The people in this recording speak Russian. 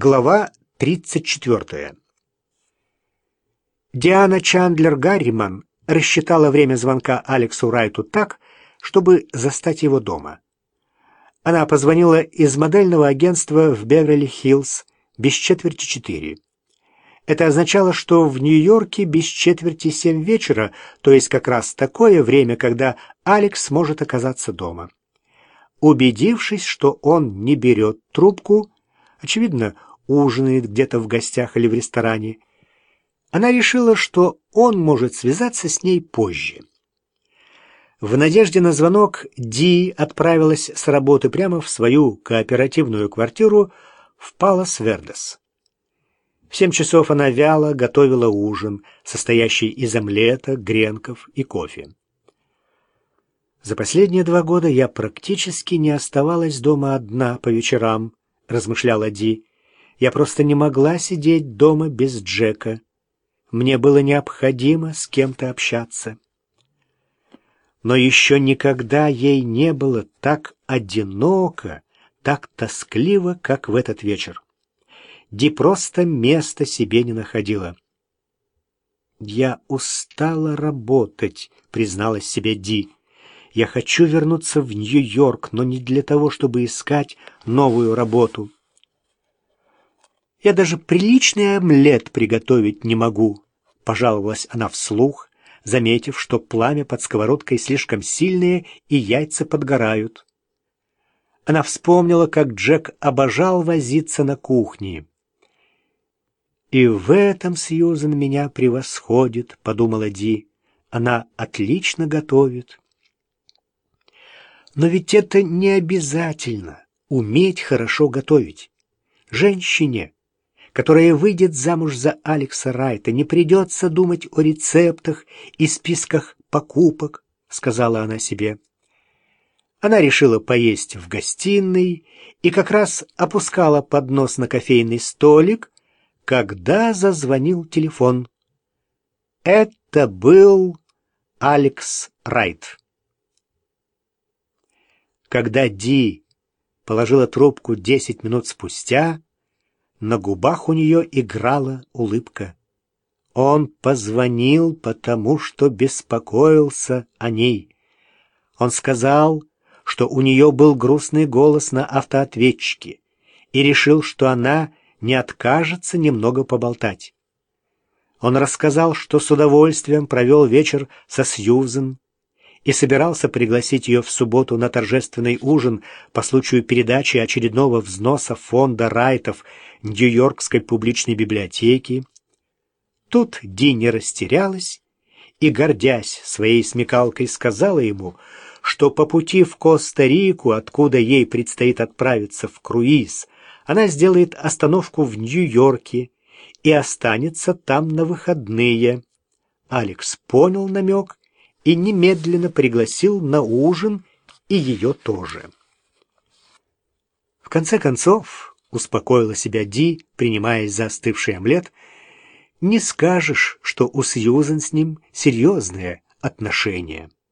Глава 34. Диана Чандлер Гарриман рассчитала время звонка Алексу Райту так, чтобы застать его дома. Она позвонила из модельного агентства в Беверли-Хиллз без четверти четыре. Это означало, что в Нью-Йорке без четверти семь вечера, то есть как раз такое время, когда Алекс может оказаться дома. Убедившись, что он не берет трубку, очевидно, ужинает где-то в гостях или в ресторане, она решила, что он может связаться с ней позже. В надежде на звонок Ди отправилась с работы прямо в свою кооперативную квартиру в Палас-Вердес. В семь часов она вяло готовила ужин, состоящий из омлета, гренков и кофе. За последние два года я практически не оставалась дома одна по вечерам, размышляла Ди. Я просто не могла сидеть дома без Джека. Мне было необходимо с кем-то общаться. Но еще никогда ей не было так одиноко, так тоскливо, как в этот вечер. Ди просто места себе не находила. «Я устала работать», — призналась себе Ди. «Я хочу вернуться в Нью-Йорк, но не для того, чтобы искать новую работу». Я даже приличный омлет приготовить не могу, пожаловалась она вслух, заметив, что пламя под сковородкой слишком сильное и яйца подгорают. Она вспомнила, как Джек обожал возиться на кухне. «И в этом Сьюзен меня превосходит», — подумала Ди. «Она отлично готовит». Но ведь это не обязательно — уметь хорошо готовить. Женщине которая выйдет замуж за Алекса Райта, не придется думать о рецептах и списках покупок, сказала она себе. Она решила поесть в гостиной и как раз опускала поднос на кофейный столик, когда зазвонил телефон. Это был Алекс Райт. Когда Ди положила трубку десять минут спустя, на губах у нее играла улыбка. Он позвонил, потому что беспокоился о ней. Он сказал, что у нее был грустный голос на автоответчике и решил, что она не откажется немного поболтать. Он рассказал, что с удовольствием провел вечер со Сьюзен, и собирался пригласить ее в субботу на торжественный ужин по случаю передачи очередного взноса фонда Райтов Нью-Йоркской публичной библиотеки. Тут Ди не растерялась и, гордясь своей смекалкой, сказала ему, что по пути в Коста-Рику, откуда ей предстоит отправиться в круиз, она сделает остановку в Нью-Йорке и останется там на выходные. Алекс понял намек и немедленно пригласил на ужин и ее тоже. В конце концов, успокоила себя Ди, принимаясь за остывший омлет, не скажешь, что у Сьюзен с ним серьезные отношения.